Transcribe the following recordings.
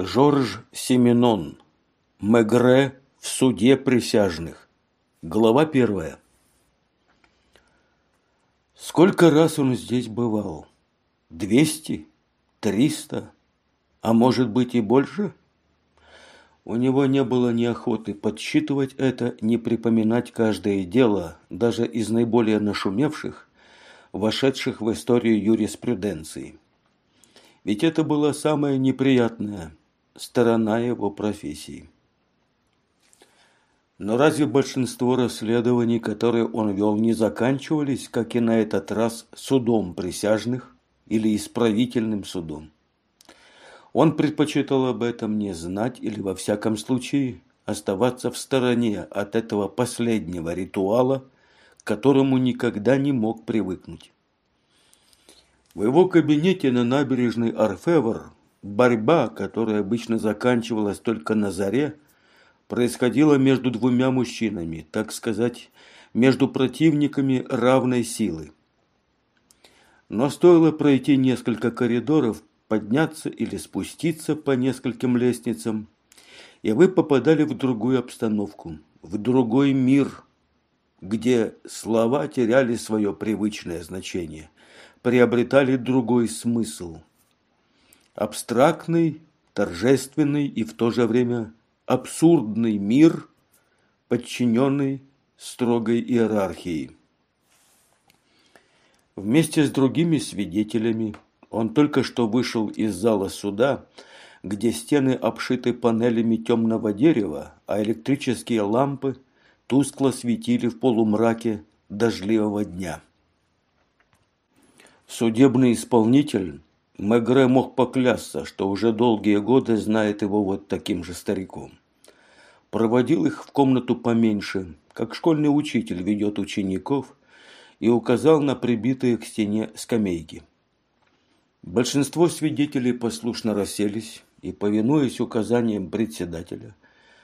Жорж Семенон. Мегре в суде присяжных. Глава первая. Сколько раз он здесь бывал? Двести? Триста? А может быть и больше? У него не было ни охоты подсчитывать это, ни припоминать каждое дело, даже из наиболее нашумевших, вошедших в историю юриспруденции. Ведь это была самая неприятная сторона его профессии. Но разве большинство расследований, которые он вел, не заканчивались, как и на этот раз, судом присяжных или исправительным судом? Он предпочитал об этом не знать или, во всяком случае, оставаться в стороне от этого последнего ритуала, к которому никогда не мог привыкнуть. В его кабинете на набережной Арфевр борьба, которая обычно заканчивалась только на заре, происходила между двумя мужчинами, так сказать, между противниками равной силы. Но стоило пройти несколько коридоров, подняться или спуститься по нескольким лестницам, и вы попадали в другую обстановку, в другой мир, где слова теряли свое привычное значение, приобретали другой смысл. Абстрактный, торжественный и в то же время абсурдный мир, подчиненный строгой иерархии. Вместе с другими свидетелями он только что вышел из зала суда, где стены обшиты панелями темного дерева, а электрические лампы тускло светили в полумраке дождливого дня. Судебный исполнитель Мегре мог поклясться, что уже долгие годы знает его вот таким же стариком. Проводил их в комнату поменьше, как школьный учитель ведет учеников, и указал на прибитые к стене скамейки. Большинство свидетелей послушно расселись и, повинуясь указаниям председателя,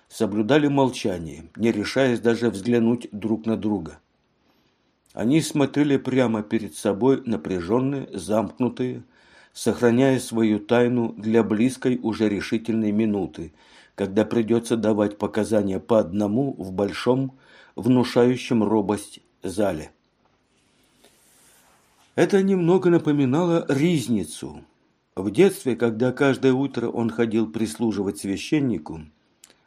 соблюдали молчание, не решаясь даже взглянуть друг на друга. Они смотрели прямо перед собой напряженные, замкнутые, сохраняя свою тайну для близкой уже решительной минуты, когда придется давать показания по одному в большом, внушающем робость зале. Это немного напоминало ризницу. В детстве, когда каждое утро он ходил прислуживать священнику,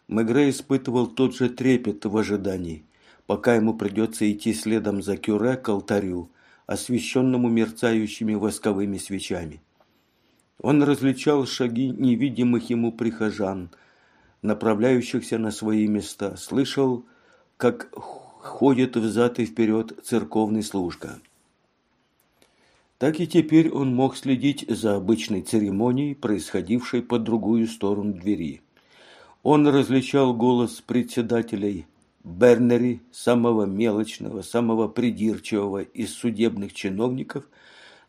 Мегре испытывал тот же трепет в ожидании, пока ему придется идти следом за кюре к алтарю, освещенному мерцающими восковыми свечами. Он различал шаги невидимых ему прихожан, направляющихся на свои места, слышал, как ходит взад и вперед церковный служка. Так и теперь он мог следить за обычной церемонией, происходившей по другую сторону двери. Он различал голос председателей Бернери, самого мелочного, самого придирчивого из судебных чиновников –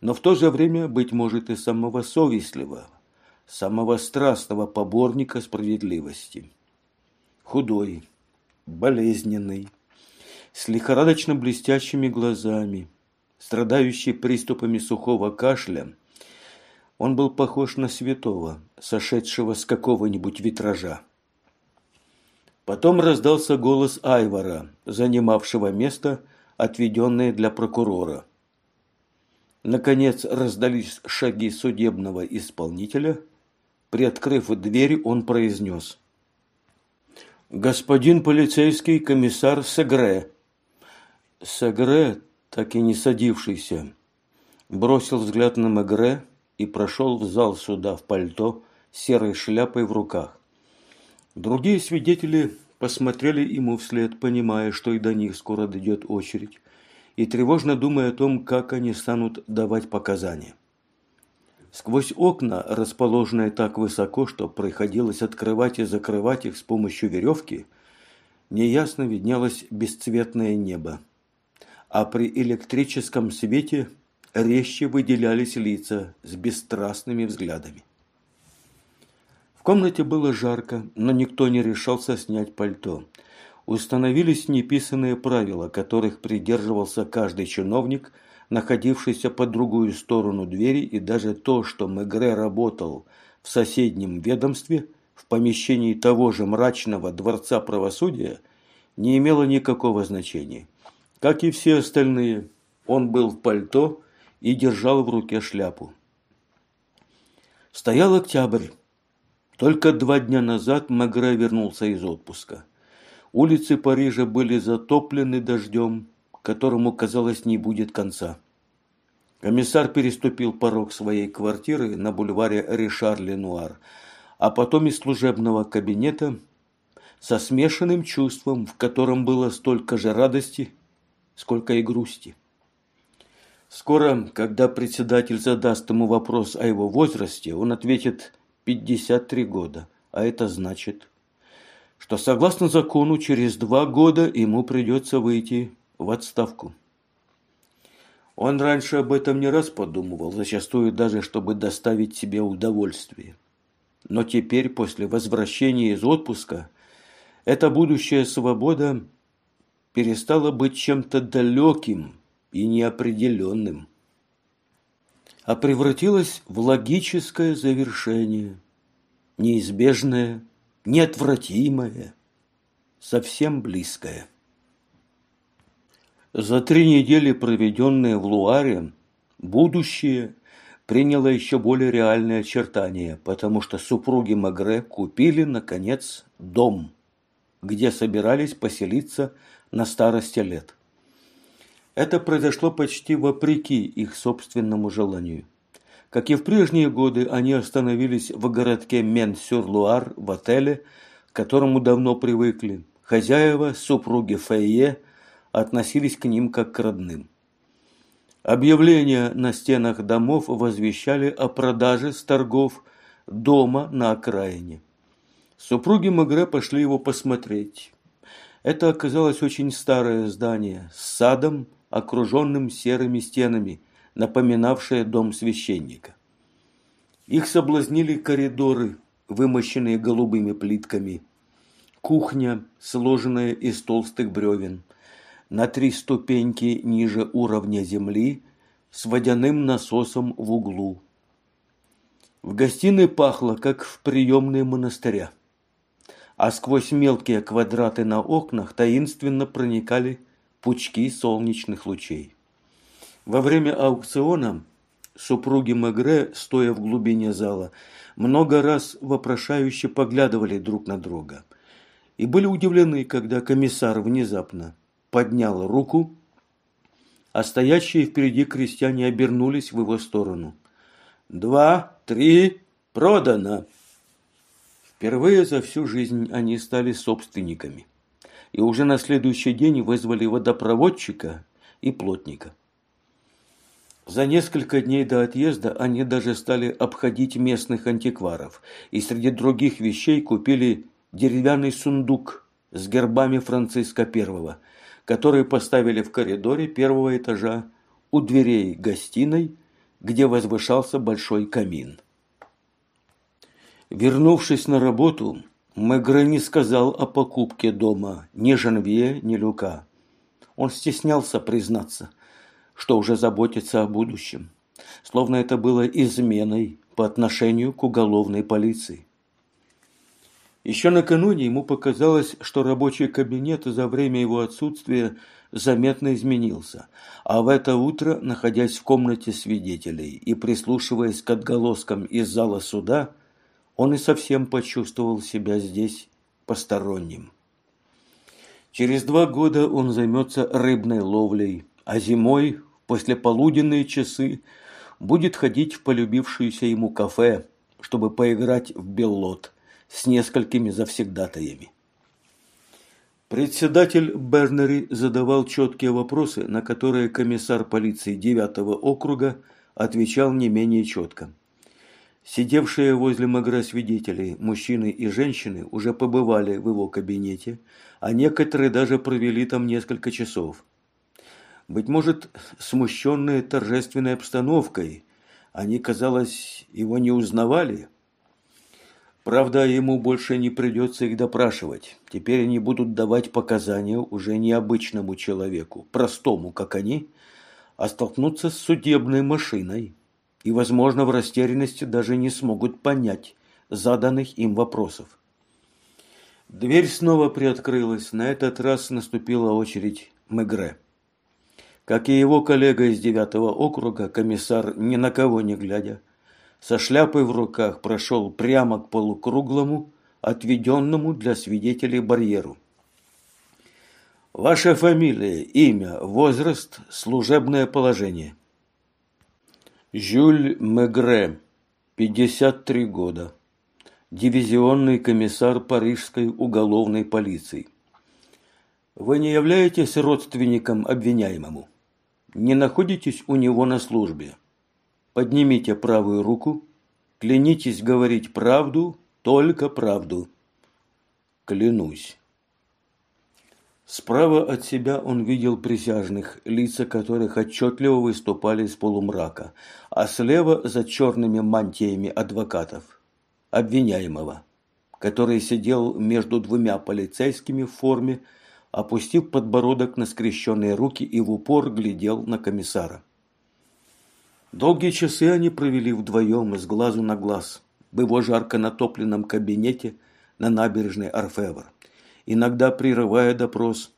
но в то же время, быть может, и самого совестливого, самого страстного поборника справедливости. Худой, болезненный, с лихорадочно блестящими глазами, страдающий приступами сухого кашля, он был похож на святого, сошедшего с какого-нибудь витража. Потом раздался голос Айвара, занимавшего место, отведенное для прокурора. Наконец раздались шаги судебного исполнителя. Приоткрыв дверь, он произнес. «Господин полицейский комиссар Сегре». Сегре, так и не садившийся, бросил взгляд на Мегре и прошел в зал суда в пальто с серой шляпой в руках. Другие свидетели посмотрели ему вслед, понимая, что и до них скоро дойдет очередь и тревожно думая о том, как они станут давать показания. Сквозь окна, расположенные так высоко, что приходилось открывать и закрывать их с помощью веревки, неясно виднелось бесцветное небо. А при электрическом свете резче выделялись лица с бесстрастными взглядами. В комнате было жарко, но никто не решался снять пальто – установились неписанные правила, которых придерживался каждый чиновник, находившийся по другую сторону двери, и даже то, что Мегре работал в соседнем ведомстве в помещении того же мрачного дворца правосудия не имело никакого значения. Как и все остальные, он был в пальто и держал в руке шляпу. Стоял октябрь. Только два дня назад Магре вернулся из отпуска. Улицы Парижа были затоплены дождем, которому, казалось, не будет конца. Комиссар переступил порог своей квартиры на бульваре Ришар-Ленуар, а потом из служебного кабинета со смешанным чувством, в котором было столько же радости, сколько и грусти. Скоро, когда председатель задаст ему вопрос о его возрасте, он ответит 53 года, а это значит, что согласно закону через два года ему придется выйти в отставку. Он раньше об этом не раз подумывал, зачастую даже, чтобы доставить себе удовольствие. Но теперь, после возвращения из отпуска, эта будущая свобода перестала быть чем-то далеким и неопределенным, а превратилась в логическое завершение, неизбежное, неотвратимое, совсем близкое. За три недели, проведенные в Луаре, будущее приняло еще более реальные очертания, потому что супруги Магре купили, наконец, дом, где собирались поселиться на старости лет. Это произошло почти вопреки их собственному желанию. Как и в прежние годы, они остановились в городке Мен-Сюр-Луар в отеле, к которому давно привыкли. Хозяева, супруги Фейе, относились к ним как к родным. Объявления на стенах домов возвещали о продаже с торгов дома на окраине. Супруги Магре пошли его посмотреть. Это оказалось очень старое здание с садом, окруженным серыми стенами, напоминавшее дом священника. Их соблазнили коридоры, вымощенные голубыми плитками, кухня, сложенная из толстых бревен, на три ступеньки ниже уровня земли с водяным насосом в углу. В гостиной пахло, как в приемной монастыря, а сквозь мелкие квадраты на окнах таинственно проникали пучки солнечных лучей. Во время аукциона супруги Мегре, стоя в глубине зала, много раз вопрошающе поглядывали друг на друга и были удивлены, когда комиссар внезапно поднял руку, а стоящие впереди крестьяне обернулись в его сторону. «Два, три, продано!» Впервые за всю жизнь они стали собственниками и уже на следующий день вызвали водопроводчика и плотника. За несколько дней до отъезда они даже стали обходить местных антикваров и среди других вещей купили деревянный сундук с гербами Франциска I, который поставили в коридоре первого этажа у дверей гостиной, где возвышался большой камин. Вернувшись на работу, Мегре не сказал о покупке дома ни Жанвье, ни Люка. Он стеснялся признаться, что уже заботится о будущем, словно это было изменой по отношению к уголовной полиции. Еще накануне ему показалось, что рабочий кабинет за время его отсутствия заметно изменился, а в это утро, находясь в комнате свидетелей и прислушиваясь к отголоскам из зала суда, он и совсем почувствовал себя здесь посторонним. Через два года он займется рыбной ловлей, а зимой, в послеполуденные часы, будет ходить в полюбившееся ему кафе, чтобы поиграть в беллот с несколькими завсегдатаями. Председатель Бернери задавал четкие вопросы, на которые комиссар полиции 9 округа отвечал не менее четко. Сидевшие возле Магра свидетели, мужчины и женщины, уже побывали в его кабинете, а некоторые даже провели там несколько часов. Быть может, смущенные торжественной обстановкой, они, казалось, его не узнавали. Правда, ему больше не придется их допрашивать. Теперь они будут давать показания уже необычному человеку, простому, как они, а столкнуться с судебной машиной и, возможно, в растерянности даже не смогут понять заданных им вопросов. Дверь снова приоткрылась. На этот раз наступила очередь Мегре. Как и его коллега из девятого округа, комиссар, ни на кого не глядя, со шляпой в руках прошел прямо к полукруглому, отведенному для свидетелей барьеру. Ваша фамилия, имя, возраст, служебное положение. Жюль Мегре, 53 года. Дивизионный комиссар Парижской уголовной полиции. Вы не являетесь родственником обвиняемому? Не находитесь у него на службе? Поднимите правую руку, клянитесь говорить правду, только правду. Клянусь. Справа от себя он видел присяжных, лица которых отчетливо выступали из полумрака, а слева за черными мантиями адвокатов, обвиняемого, который сидел между двумя полицейскими в форме, опустив подбородок на скрещенные руки и в упор глядел на комиссара. Долгие часы они провели вдвоем из глазу на глаз в его жарко натопленном кабинете на набережной Орфевр, иногда прерывая допрос,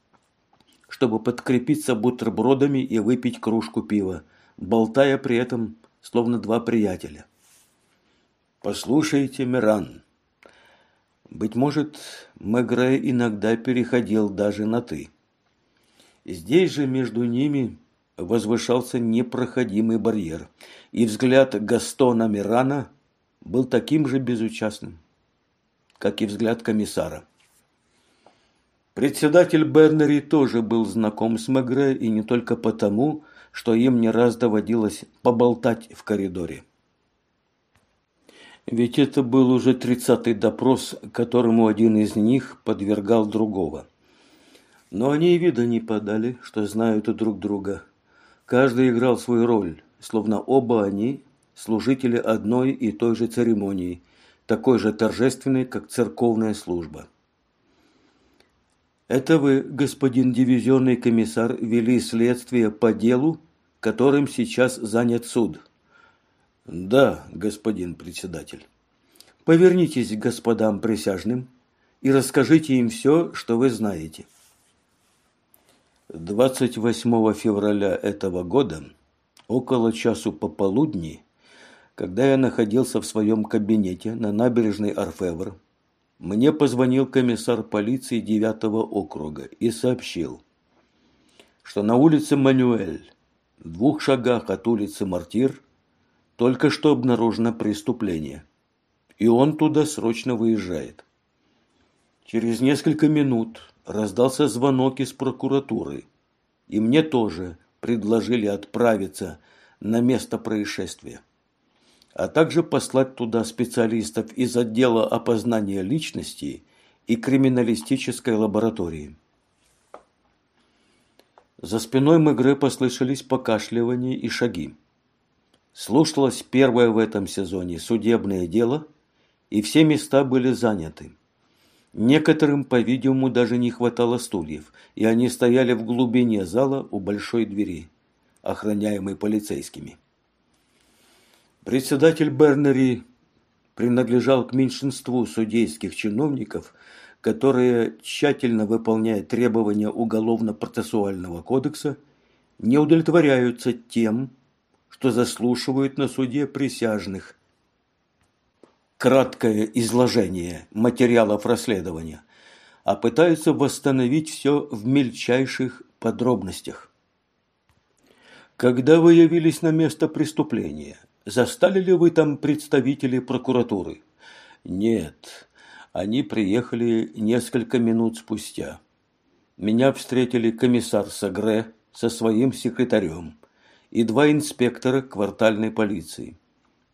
чтобы подкрепиться бутербродами и выпить кружку пива, болтая при этом словно два приятеля. «Послушайте, Миран». Быть может, Мегре иногда переходил даже на «ты». Здесь же между ними возвышался непроходимый барьер, и взгляд Гастона Мирана был таким же безучастным, как и взгляд комиссара. Председатель Бернери тоже был знаком с Мегре, и не только потому, что им не раз доводилось поболтать в коридоре. Ведь это был уже тридцатый допрос, которому один из них подвергал другого. Но они и вида не подали, что знают друг друга, Каждый играл свою роль, словно оба они – служители одной и той же церемонии, такой же торжественной, как церковная служба. Это вы, господин дивизионный комиссар, вели следствие по делу, которым сейчас занят суд. Да, господин председатель. Повернитесь к господам присяжным и расскажите им все, что вы знаете. 28 февраля этого года, около часу пополудни, когда я находился в своем кабинете на набережной Арфевр, мне позвонил комиссар полиции 9 округа и сообщил, что на улице Мануэль, в двух шагах от улицы Мартир, только что обнаружено преступление, и он туда срочно выезжает. Через несколько минут раздался звонок из прокуратуры, и мне тоже предложили отправиться на место происшествия, а также послать туда специалистов из отдела опознания личности и криминалистической лаборатории. За спиной Мегре послышались покашливания и шаги. Слушалось первое в этом сезоне судебное дело, и все места были заняты. Некоторым, по-видимому, даже не хватало стульев, и они стояли в глубине зала у большой двери, охраняемой полицейскими. Председатель Бернери принадлежал к меньшинству судейских чиновников, которые, тщательно выполняя требования Уголовно-процессуального кодекса, не удовлетворяются тем, что заслушивают на суде присяжных краткое изложение материалов расследования, а пытаются восстановить все в мельчайших подробностях. Когда вы явились на место преступления, застали ли вы там представителей прокуратуры? Нет, они приехали несколько минут спустя. Меня встретили комиссар Сагре со своим секретарем и два инспектора квартальной полиции.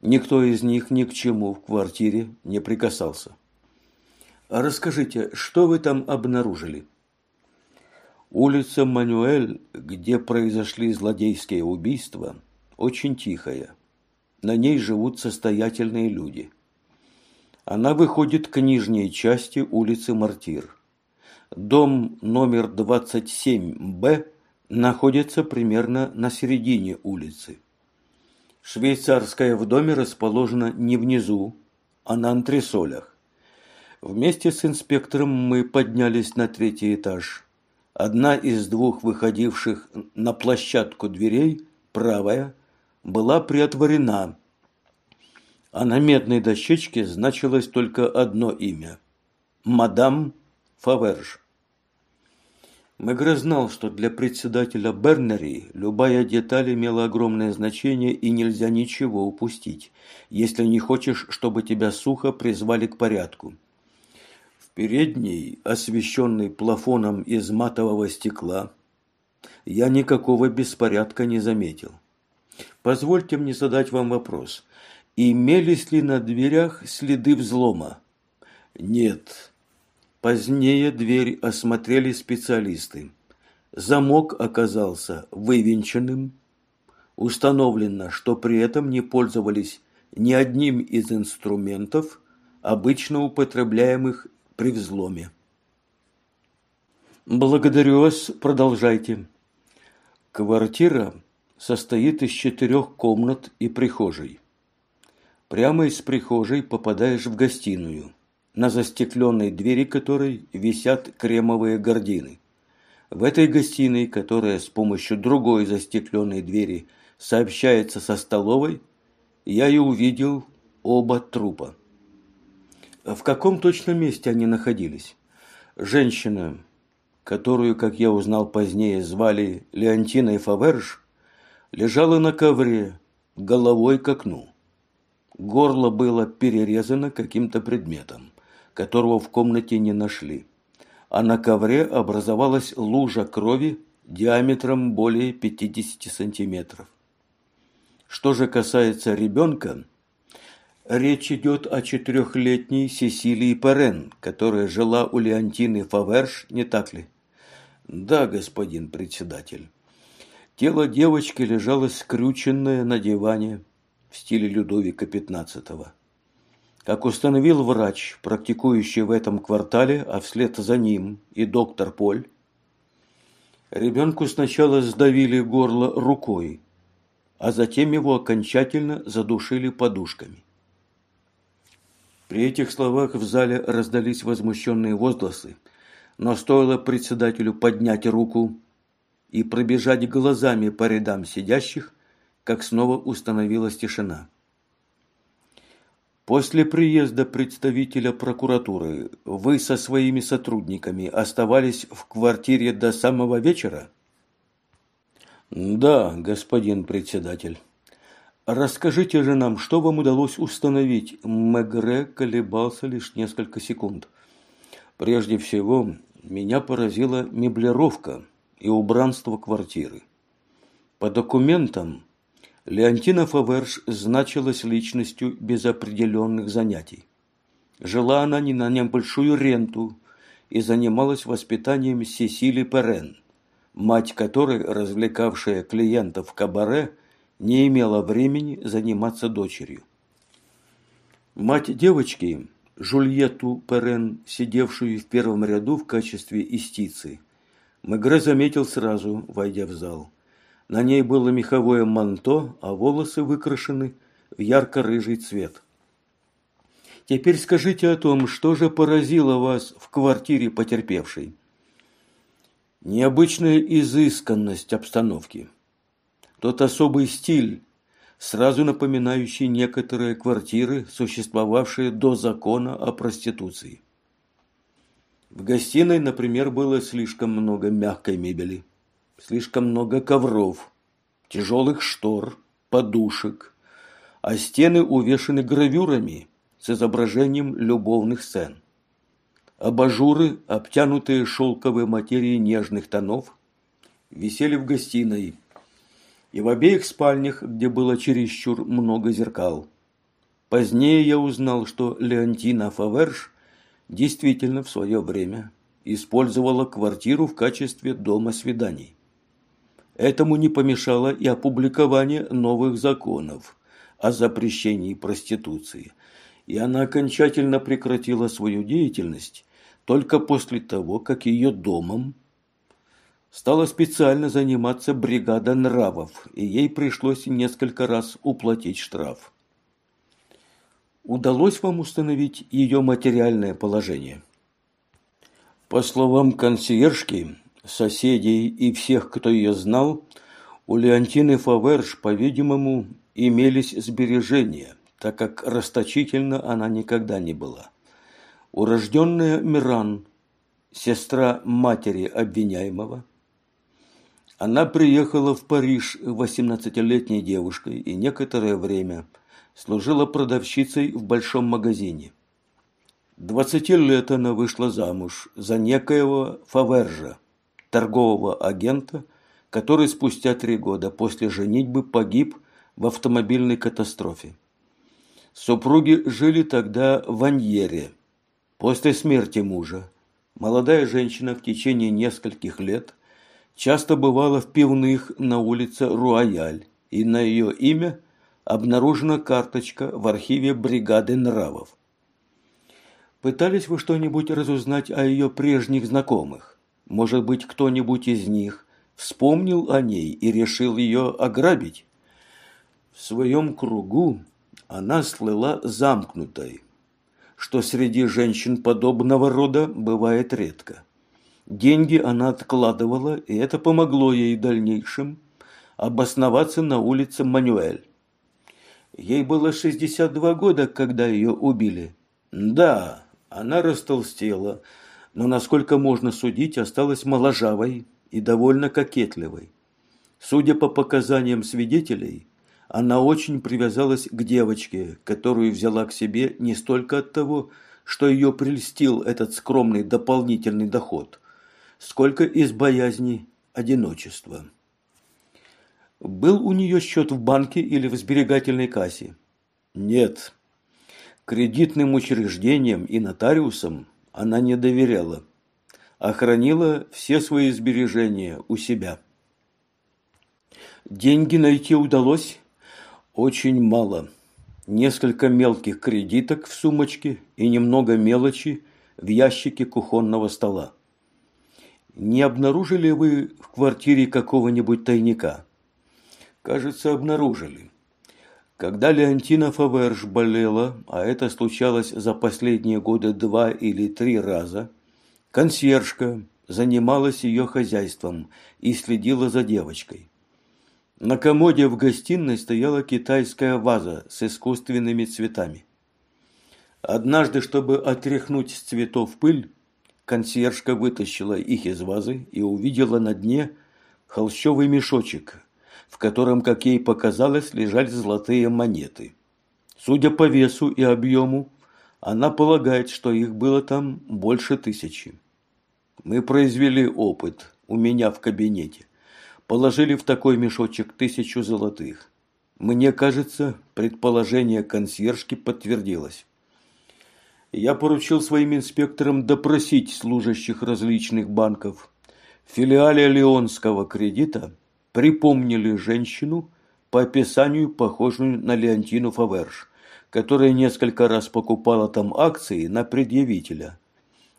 Никто из них ни к чему в квартире не прикасался. Расскажите, что вы там обнаружили? Улица Мануэль, где произошли злодейские убийства, очень тихая. На ней живут состоятельные люди. Она выходит к нижней части улицы Мартир. Дом номер 27Б находится примерно на середине улицы. Швейцарская в доме расположена не внизу, а на антресолях. Вместе с инспектором мы поднялись на третий этаж. Одна из двух выходивших на площадку дверей, правая, была приотворена, а на медной дощечке значилось только одно имя – мадам Фаверж. Мегре знал, что для председателя Бернери любая деталь имела огромное значение и нельзя ничего упустить, если не хочешь, чтобы тебя сухо призвали к порядку. В передней, освещенной плафоном из матового стекла, я никакого беспорядка не заметил. Позвольте мне задать вам вопрос. Имелись ли на дверях следы взлома? Нет, Позднее дверь осмотрели специалисты. Замок оказался вывинченным. Установлено, что при этом не пользовались ни одним из инструментов, обычно употребляемых при взломе. Благодарю вас, продолжайте. Квартира состоит из четырех комнат и прихожей. Прямо из прихожей попадаешь в гостиную на застекленной двери которой висят кремовые гардины. В этой гостиной, которая с помощью другой застекленной двери сообщается со столовой, я и увидел оба трупа. В каком точном месте они находились? Женщина, которую, как я узнал позднее, звали Леонтиной Фаверж, лежала на ковре, головой к окну. Горло было перерезано каким-то предметом которого в комнате не нашли. А на ковре образовалась лужа крови диаметром более 50 сантиметров. Что же касается ребенка, речь идет о четырехлетней Сесилии Перен, которая жила у Леонтины Фаверш, не так ли? Да, господин председатель. Тело девочки лежало скрюченное на диване в стиле Людовика XV. Как установил врач, практикующий в этом квартале, а вслед за ним и доктор Поль, ребенку сначала сдавили горло рукой, а затем его окончательно задушили подушками. При этих словах в зале раздались возмущенные возгласы, но стоило председателю поднять руку и пробежать глазами по рядам сидящих, как снова установилась тишина. После приезда представителя прокуратуры вы со своими сотрудниками оставались в квартире до самого вечера? Да, господин председатель. Расскажите же нам, что вам удалось установить? Мегре колебался лишь несколько секунд. Прежде всего, меня поразила меблировка и убранство квартиры. По документам Леонтина Фаверш значилась личностью без определенных занятий. Жила она не на небольшую ренту и занималась воспитанием Сесили Перен, мать которой, развлекавшая клиентов в кабаре, не имела времени заниматься дочерью. Мать девочки, Жульетту Перен, сидевшую в первом ряду в качестве истицы, Мегре заметил сразу, войдя в зал. На ней было меховое манто, а волосы выкрашены в ярко-рыжий цвет. Теперь скажите о том, что же поразило вас в квартире потерпевшей? Необычная изысканность обстановки. Тот особый стиль, сразу напоминающий некоторые квартиры, существовавшие до закона о проституции. В гостиной, например, было слишком много мягкой мебели слишком много ковров, тяжелых штор, подушек, а стены увешаны гравюрами с изображением любовных сцен. Абажуры, обтянутые шелковой материей нежных тонов, висели в гостиной и в обеих спальнях, где было чересчур много зеркал. Позднее я узнал, что Леонтина Фаверш действительно в свое время использовала квартиру в качестве дома свиданий. Этому не помешало и опубликование новых законов о запрещении проституции, и она окончательно прекратила свою деятельность только после того, как ее домом стала специально заниматься бригада нравов, и ей пришлось несколько раз уплатить штраф. Удалось вам установить ее материальное положение? По словам консьержки, соседей и всех, кто ее знал, у Леонтины Фаверш, по-видимому, имелись сбережения, так как расточительно она никогда не была. Урожденная Миран, сестра матери обвиняемого, она приехала в Париж 18-летней девушкой и некоторое время служила продавщицей в большом магазине. Двадцати лет она вышла замуж за некоего Фавержа, торгового агента – который спустя три года после женитьбы погиб в автомобильной катастрофе. Супруги жили тогда в Аньере. После смерти мужа молодая женщина в течение нескольких лет часто бывала в пивных на улице Руаяль, и на ее имя обнаружена карточка в архиве бригады нравов. Пытались вы что-нибудь разузнать о ее прежних знакомых? Может быть, кто-нибудь из них вспомнил о ней и решил ее ограбить. В своем кругу она слыла замкнутой, что среди женщин подобного рода бывает редко. Деньги она откладывала, и это помогло ей в дальнейшем обосноваться на улице Мануэль. Ей было 62 года, когда ее убили. Да, она растолстела, но, насколько можно судить, осталась моложавой, и довольно кокетливой. Судя по показаниям свидетелей, она очень привязалась к девочке, которую взяла к себе не столько от того, что ее прельстил этот скромный дополнительный доход, сколько из боязни одиночества. Был у нее счет в банке или в сберегательной кассе? Нет. Кредитным учреждениям и нотариусам она не доверяла охранила все свои сбережения у себя. Деньги найти удалось очень мало. Несколько мелких кредиток в сумочке и немного мелочи в ящике кухонного стола. Не обнаружили вы в квартире какого-нибудь тайника? Кажется, обнаружили. Когда Леонтина Фаверш болела, а это случалось за последние годы два или три раза, Консьержка занималась ее хозяйством и следила за девочкой. На комоде в гостиной стояла китайская ваза с искусственными цветами. Однажды, чтобы отряхнуть с цветов пыль, консьержка вытащила их из вазы и увидела на дне холщовый мешочек, в котором, как ей показалось, лежали золотые монеты. Судя по весу и объему, она полагает, что их было там больше тысячи. Мы произвели опыт у меня в кабинете. Положили в такой мешочек тысячу золотых. Мне кажется, предположение консьержки подтвердилось. Я поручил своим инспекторам допросить служащих различных банков. В филиале Леонского кредита припомнили женщину по описанию похожую на Леонтину Фаверш, которая несколько раз покупала там акции на предъявителя –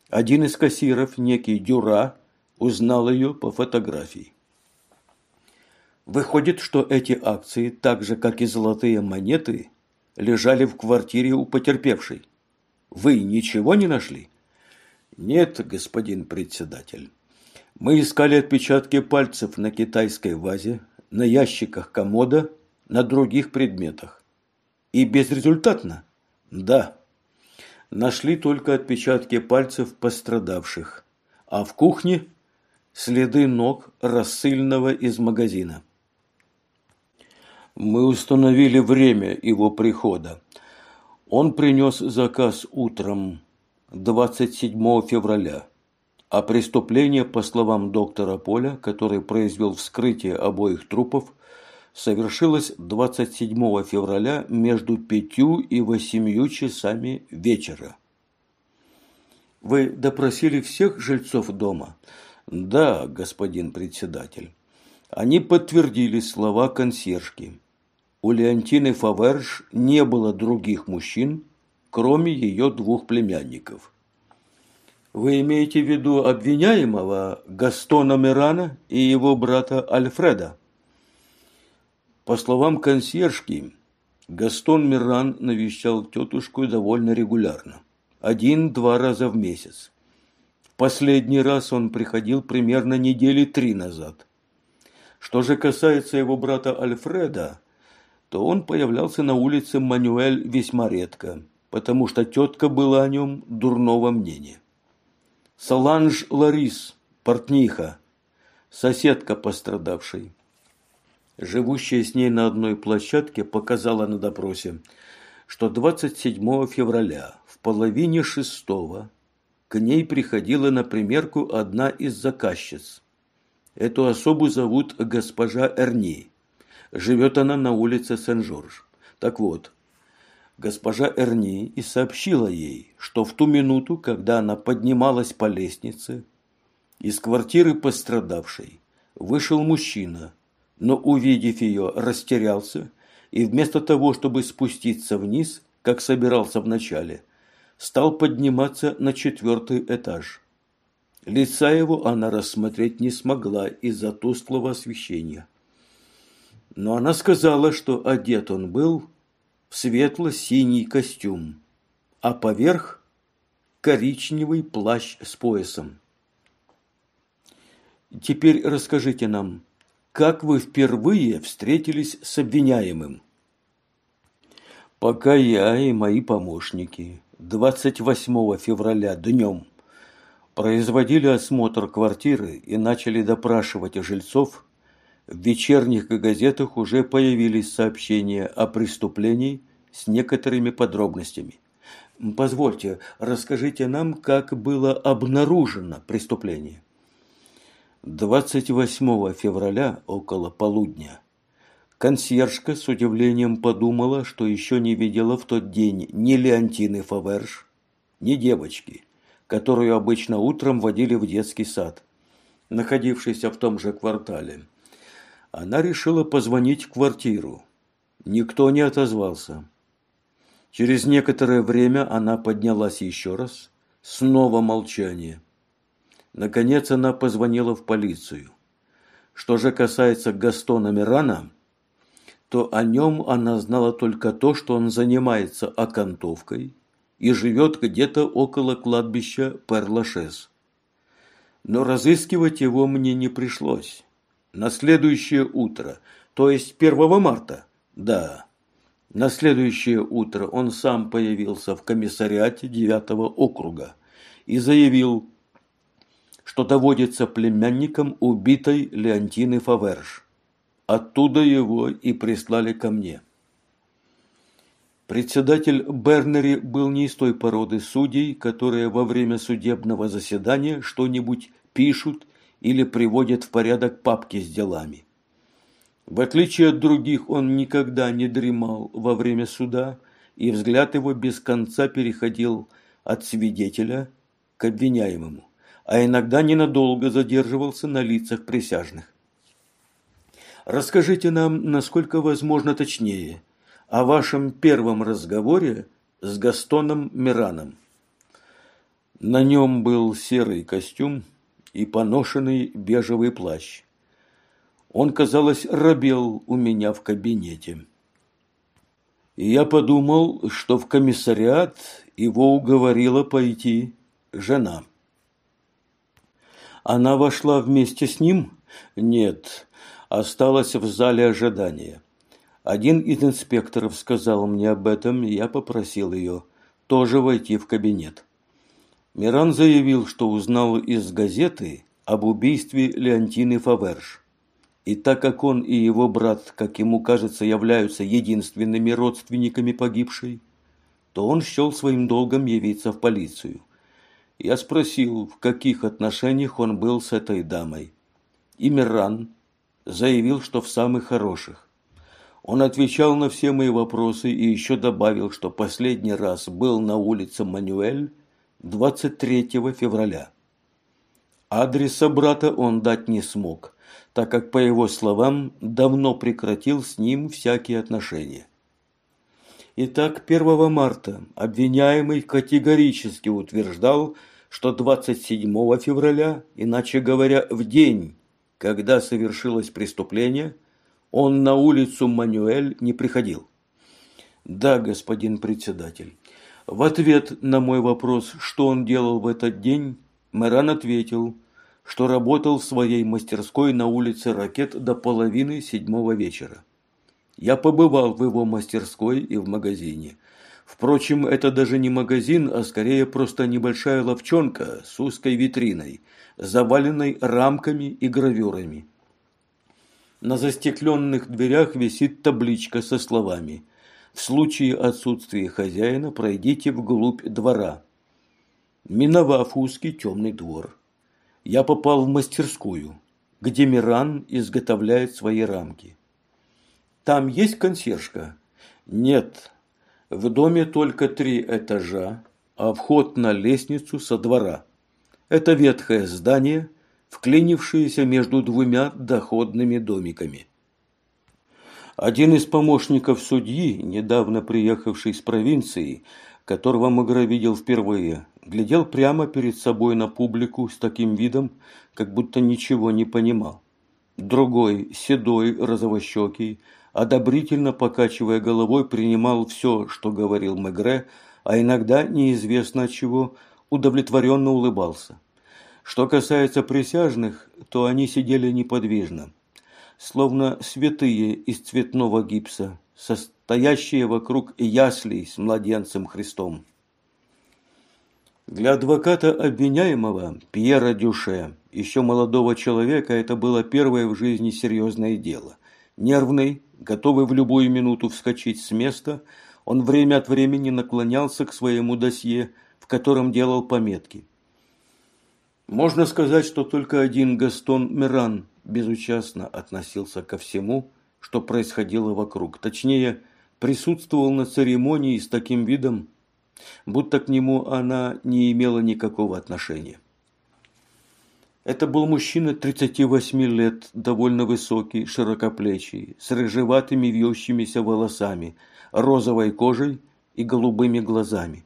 один из кассиров, некий Дюра, узнал ее по фотографии. Выходит, что эти акции, так же как и золотые монеты, лежали в квартире у потерпевшей. Вы ничего не нашли? Нет, господин председатель. Мы искали отпечатки пальцев на китайской вазе, на ящиках комода, на других предметах. И безрезультатно? Да нашли только отпечатки пальцев пострадавших, а в кухне следы ног рассыльного из магазина. Мы установили время его прихода. Он принес заказ утром 27 февраля, а преступление, по словам доктора Поля, который произвел вскрытие обоих трупов, совершилось 27 февраля между пятью и восемью часами вечера. Вы допросили всех жильцов дома? Да, господин председатель. Они подтвердили слова консьержки. У Леонтины Фаверш не было других мужчин, кроме ее двух племянников. Вы имеете в виду обвиняемого Гастона Мирана и его брата Альфреда? По словам консьержки, Гастон Миран навещал тетушку довольно регулярно. Один-два раза в месяц. Последний раз он приходил примерно недели три назад. Что же касается его брата Альфреда, то он появлялся на улице Мануэль весьма редко, потому что тетка была о нем дурного мнения. Саланж Ларис, портниха, соседка пострадавшей, живущая с ней на одной площадке, показала на допросе, что 27 февраля в половине шестого к ней приходила на примерку одна из заказчиц. Эту особу зовут госпожа Эрни. Живет она на улице Сен-Жорж. Так вот, госпожа Эрни и сообщила ей, что в ту минуту, когда она поднималась по лестнице, из квартиры пострадавшей вышел мужчина, но, увидев ее, растерялся и вместо того, чтобы спуститься вниз, как собирался вначале, стал подниматься на четвертый этаж. Лица его она рассмотреть не смогла из-за тусклого освещения. Но она сказала, что одет он был в светло-синий костюм, а поверх коричневый плащ с поясом. Теперь расскажите нам, как вы впервые встретились с обвиняемым? Пока я и мои помощники 28 февраля днем производили осмотр квартиры и начали допрашивать жильцов, в вечерних газетах уже появились сообщения о преступлении с некоторыми подробностями. Позвольте, расскажите нам, как было обнаружено преступление. 28 февраля около полудня Консьержка с удивлением подумала, что еще не видела в тот день ни Леонтины Фаверш, ни девочки, которую обычно утром водили в детский сад, находившийся в том же квартале. Она решила позвонить в квартиру. Никто не отозвался. Через некоторое время она поднялась еще раз. Снова молчание. Наконец она позвонила в полицию. Что же касается Гастона Мирана, то о нем она знала только то, что он занимается окантовкой и живет где-то около кладбища Перлашес. Но разыскивать его мне не пришлось. На следующее утро, то есть 1 марта, да, на следующее утро он сам появился в комиссариате 9 округа и заявил, что доводится племянником убитой Леонтины Фаверш. Оттуда его и прислали ко мне. Председатель Бернери был не из той породы судей, которые во время судебного заседания что-нибудь пишут или приводят в порядок папки с делами. В отличие от других, он никогда не дремал во время суда, и взгляд его без конца переходил от свидетеля к обвиняемому, а иногда ненадолго задерживался на лицах присяжных. Расскажите нам, насколько возможно точнее, о вашем первом разговоре с Gastoном Мираном. На нем был серый костюм и поношенный бежевый плащ. Он, казалось, робел у меня в кабинете. И я подумал, что в комиссариат его уговорила пойти жена. Она вошла вместе с ним? Нет, осталась в зале ожидания. Один из инспекторов сказал мне об этом, и я попросил ее тоже войти в кабинет. Миран заявил, что узнал из газеты об убийстве Леонтины Фаверш. И так как он и его брат, как ему кажется, являются единственными родственниками погибшей, то он счел своим долгом явиться в полицию. Я спросил, в каких отношениях он был с этой дамой. И Миран, заявил, что в самых хороших. Он отвечал на все мои вопросы и еще добавил, что последний раз был на улице Мануэль 23 февраля. Адреса брата он дать не смог, так как, по его словам, давно прекратил с ним всякие отношения. Итак, 1 марта обвиняемый категорически утверждал, что 27 февраля, иначе говоря, в день, когда совершилось преступление, он на улицу Манюэль не приходил. Да, господин председатель. В ответ на мой вопрос, что он делал в этот день, Мэран ответил, что работал в своей мастерской на улице Ракет до половины седьмого вечера. Я побывал в его мастерской и в магазине. Впрочем, это даже не магазин, а скорее просто небольшая ловчонка с узкой витриной, заваленной рамками и гравюрами. На застекленных дверях висит табличка со словами «В случае отсутствия хозяина пройдите вглубь двора». Миновав узкий темный двор, я попал в мастерскую, где Миран изготовляет свои рамки. Там есть консьержка? Нет, в доме только три этажа, а вход на лестницу со двора. Это ветхое здание, вклинившееся между двумя доходными домиками. Один из помощников судьи, недавно приехавший с провинции, которого Магра видел впервые, глядел прямо перед собой на публику с таким видом, как будто ничего не понимал. Другой, седой, розовощекий, одобрительно покачивая головой, принимал все, что говорил Мегре, а иногда, неизвестно от чего, удовлетворенно улыбался. Что касается присяжных, то они сидели неподвижно, словно святые из цветного гипса, состоящие вокруг яслей с младенцем Христом. Для адвоката обвиняемого Пьера Дюше, еще молодого человека, это было первое в жизни серьезное дело. Нервный, Готовый в любую минуту вскочить с места, он время от времени наклонялся к своему досье, в котором делал пометки. Можно сказать, что только один Гастон Миран безучастно относился ко всему, что происходило вокруг. Точнее, присутствовал на церемонии с таким видом, будто к нему она не имела никакого отношения. Это был мужчина 38 лет, довольно высокий, широкоплечий, с рыжеватыми вьющимися волосами, розовой кожей и голубыми глазами.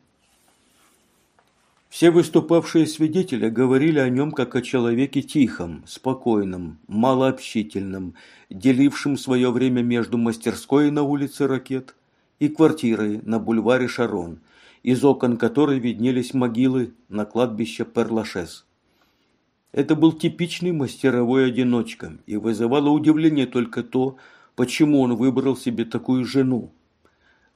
Все выступавшие свидетели говорили о нем как о человеке тихом, спокойном, малообщительном, делившем свое время между мастерской на улице Ракет и квартирой на бульваре Шарон, из окон которой виднелись могилы на кладбище Перлашес. Это был типичный мастеровой одиночка, и вызывало удивление только то, почему он выбрал себе такую жену.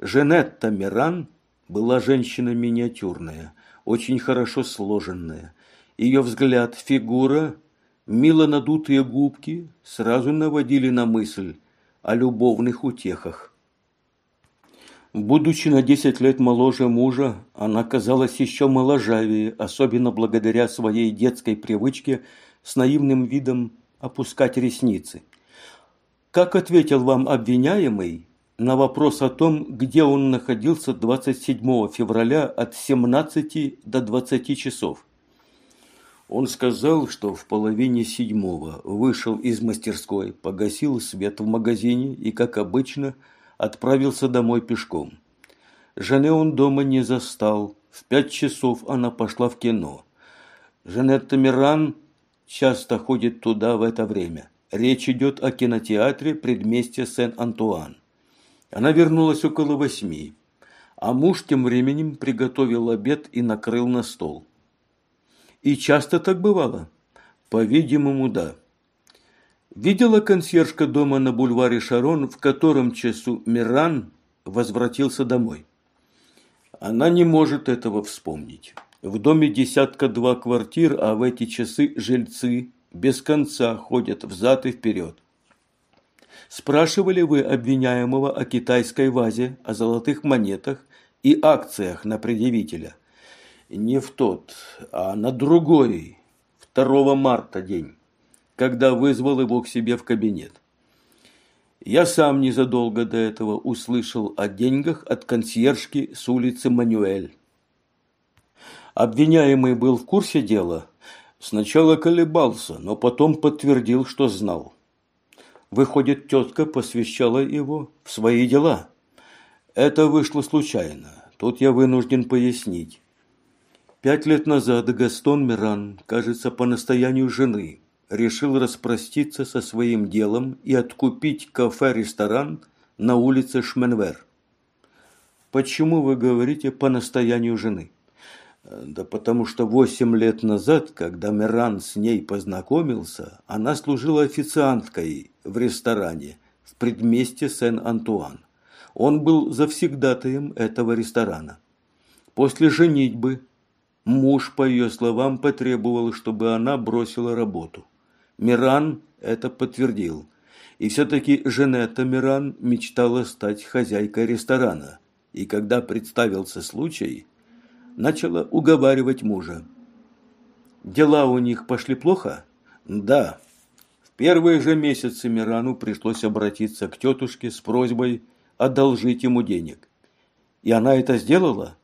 Женетта Миран была женщина миниатюрная, очень хорошо сложенная. Ее взгляд, фигура, мило надутые губки сразу наводили на мысль о любовных утехах. Будучи на 10 лет моложе мужа, она казалась еще моложавее, особенно благодаря своей детской привычке с наивным видом опускать ресницы. Как ответил вам обвиняемый на вопрос о том, где он находился 27 февраля от 17 до 20 часов? Он сказал, что в половине седьмого вышел из мастерской, погасил свет в магазине и, как обычно, – отправился домой пешком. Жены он дома не застал. В пять часов она пошла в кино. Жанетта Миран часто ходит туда в это время. Речь идет о кинотеатре предместья Сен-Антуан. Она вернулась около восьми, а муж тем временем приготовил обед и накрыл на стол. И часто так бывало? По-видимому, да. Видела консьержка дома на бульваре Шарон, в котором часу Миран возвратился домой. Она не может этого вспомнить. В доме десятка-два квартир, а в эти часы жильцы без конца ходят взад и вперед. Спрашивали вы обвиняемого о китайской вазе, о золотых монетах и акциях на предъявителя? Не в тот, а на другой, 2 марта день когда вызвал его к себе в кабинет. Я сам незадолго до этого услышал о деньгах от консьержки с улицы Манюэль. Обвиняемый был в курсе дела. Сначала колебался, но потом подтвердил, что знал. Выходит, тетка посвящала его в свои дела. Это вышло случайно. Тут я вынужден пояснить. Пять лет назад Гастон Миран, кажется, по настоянию жены, решил распроститься со своим делом и откупить кафе-ресторан на улице Шменвер. Почему вы говорите по настоянию жены? Да потому что восемь лет назад, когда Миран с ней познакомился, она служила официанткой в ресторане в предместе Сен-Антуан. Он был завсегдатаем этого ресторана. После женитьбы муж, по ее словам, потребовал, чтобы она бросила работу. Миран это подтвердил. И все-таки Женетта Миран мечтала стать хозяйкой ресторана. И когда представился случай, начала уговаривать мужа. Дела у них пошли плохо? Да. В первые же месяцы Мирану пришлось обратиться к тетушке с просьбой одолжить ему денег. И она это сделала?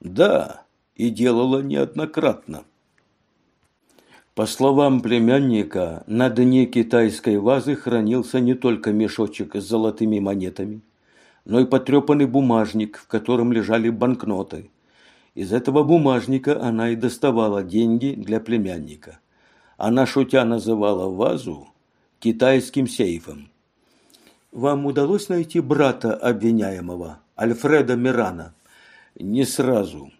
Да, и делала неоднократно. По словам племянника, на дне китайской вазы хранился не только мешочек с золотыми монетами, но и потрепанный бумажник, в котором лежали банкноты. Из этого бумажника она и доставала деньги для племянника. Она, шутя, называла вазу китайским сейфом. «Вам удалось найти брата обвиняемого, Альфреда Мирана?» «Не сразу»,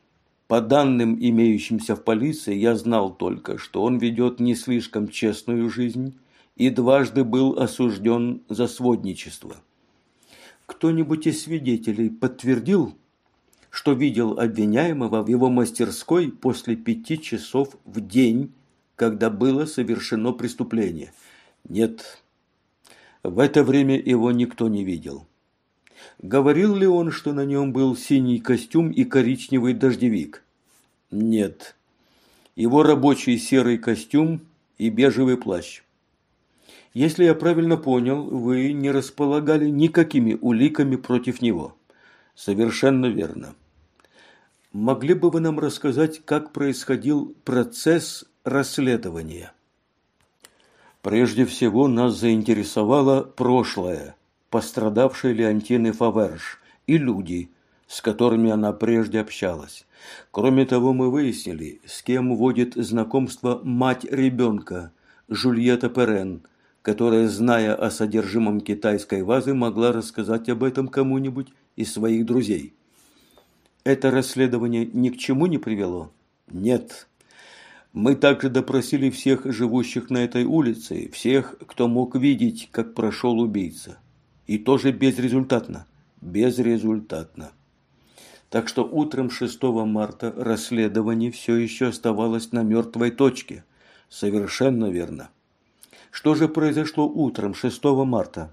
по данным, имеющимся в полиции, я знал только, что он ведет не слишком честную жизнь и дважды был осужден за сводничество. Кто-нибудь из свидетелей подтвердил, что видел обвиняемого в его мастерской после пяти часов в день, когда было совершено преступление? Нет. В это время его никто не видел. Говорил ли он, что на нем был синий костюм и коричневый дождевик? Нет. Его рабочий серый костюм и бежевый плащ. Если я правильно понял, вы не располагали никакими уликами против него. Совершенно верно. Могли бы вы нам рассказать, как происходил процесс расследования? Прежде всего нас заинтересовало прошлое пострадавшей Леонтины Фаверш и люди, с которыми она прежде общалась. Кроме того, мы выяснили, с кем водит знакомство мать ребенка, Жульетта Перен, которая, зная о содержимом китайской вазы, могла рассказать об этом кому-нибудь из своих друзей. Это расследование ни к чему не привело? Нет. Мы также допросили всех живущих на этой улице, всех, кто мог видеть, как прошел убийца. И тоже безрезультатно. Безрезультатно. Так что утром 6 марта расследование все еще оставалось на мертвой точке. Совершенно верно. Что же произошло утром 6 марта?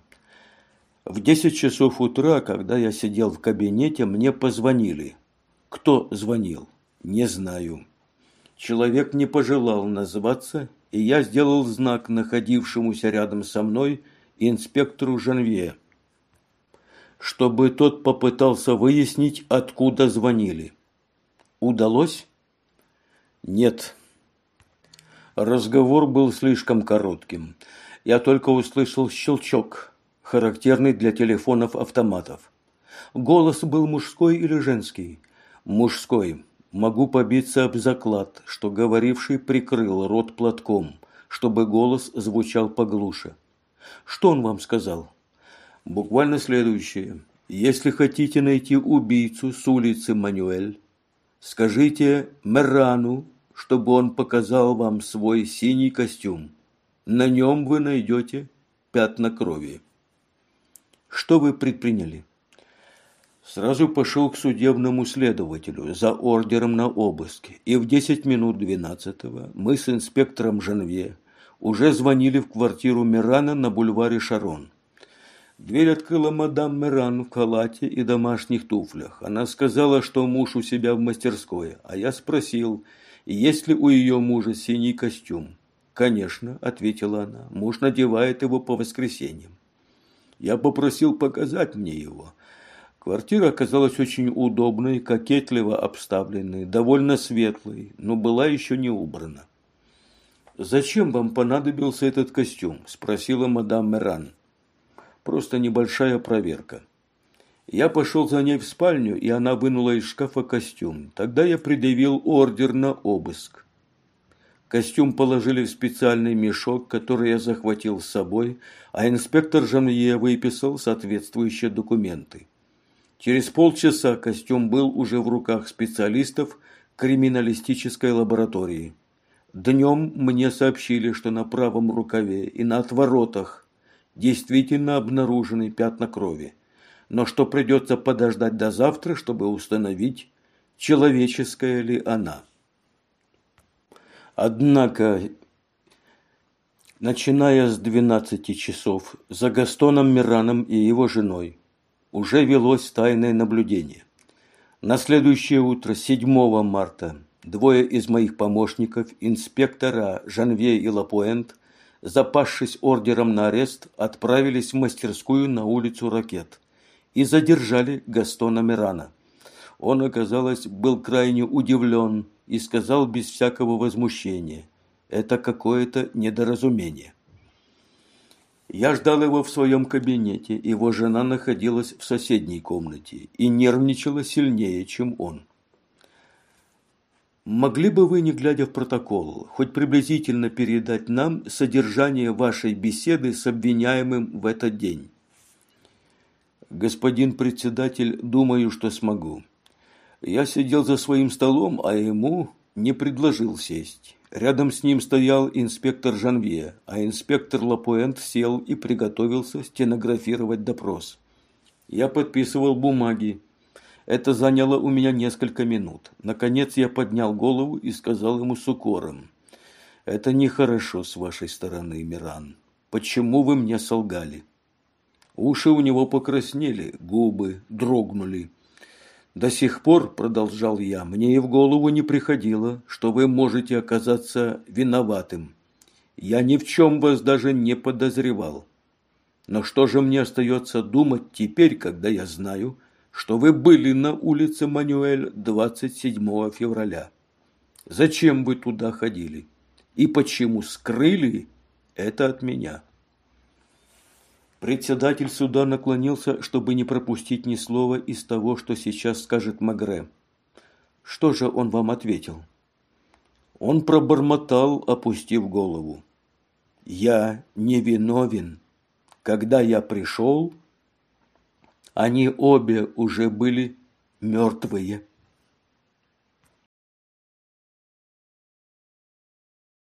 В 10 часов утра, когда я сидел в кабинете, мне позвонили. Кто звонил? Не знаю. Человек не пожелал называться, и я сделал знак находившемуся рядом со мной инспектору Жанвье чтобы тот попытался выяснить, откуда звонили. Удалось? Нет. Разговор был слишком коротким. Я только услышал щелчок, характерный для телефонов-автоматов. Голос был мужской или женский? Мужской. Могу побиться об заклад, что говоривший прикрыл рот платком, чтобы голос звучал поглуше. Что он вам сказал? Буквально следующее. Если хотите найти убийцу с улицы Манюэль, скажите Мерану, чтобы он показал вам свой синий костюм. На нем вы найдете пятна крови. Что вы предприняли? Сразу пошел к судебному следователю за ордером на обыск, и в 10 минут 12 мы с инспектором Жанве уже звонили в квартиру Мирана на бульваре Шарон. Дверь открыла мадам Меран в халате и домашних туфлях. Она сказала, что муж у себя в мастерской, а я спросил, есть ли у ее мужа синий костюм. «Конечно», – ответила она, – «муж надевает его по воскресеньям». Я попросил показать мне его. Квартира оказалась очень удобной, кокетливо обставленной, довольно светлой, но была еще не убрана. «Зачем вам понадобился этот костюм?» – спросила мадам Меран. Просто небольшая проверка. Я пошел за ней в спальню, и она вынула из шкафа костюм. Тогда я предъявил ордер на обыск. Костюм положили в специальный мешок, который я захватил с собой, а инспектор Жанвье выписал соответствующие документы. Через полчаса костюм был уже в руках специалистов криминалистической лаборатории. Днем мне сообщили, что на правом рукаве и на отворотах действительно обнаружены пятна крови но что придется подождать до завтра, чтобы установить, человеческая ли она. Однако, начиная с 12 часов, за Gastoном Мираном и его женой уже велось тайное наблюдение. На следующее утро, 7 марта, двое из моих помощников, инспектора Жанве и Лапуэнт, запасшись ордером на арест, отправились в мастерскую на улицу Ракет – и задержали Гастона Мирана. Он, оказалось, был крайне удивлен и сказал без всякого возмущения. Это какое-то недоразумение. Я ждал его в своем кабинете, его жена находилась в соседней комнате и нервничала сильнее, чем он. Могли бы вы, не глядя в протокол, хоть приблизительно передать нам содержание вашей беседы с обвиняемым в этот день? «Господин председатель, думаю, что смогу». Я сидел за своим столом, а ему не предложил сесть. Рядом с ним стоял инспектор Жанвье, а инспектор Лапуэнт сел и приготовился стенографировать допрос. Я подписывал бумаги. Это заняло у меня несколько минут. Наконец я поднял голову и сказал ему с укором. «Это нехорошо с вашей стороны, Миран. Почему вы мне солгали?» Уши у него покраснели, губы дрогнули. До сих пор, продолжал я, мне и в голову не приходило, что вы можете оказаться виноватым. Я ни в чем вас даже не подозревал. Но что же мне остается думать теперь, когда я знаю, что вы были на улице Манюэль 27 февраля? Зачем вы туда ходили? И почему скрыли это от меня? Председатель суда наклонился, чтобы не пропустить ни слова из того, что сейчас скажет Магре. Что же он вам ответил? Он пробормотал, опустив голову. «Я не виновен. Когда я пришел, они обе уже были мертвые».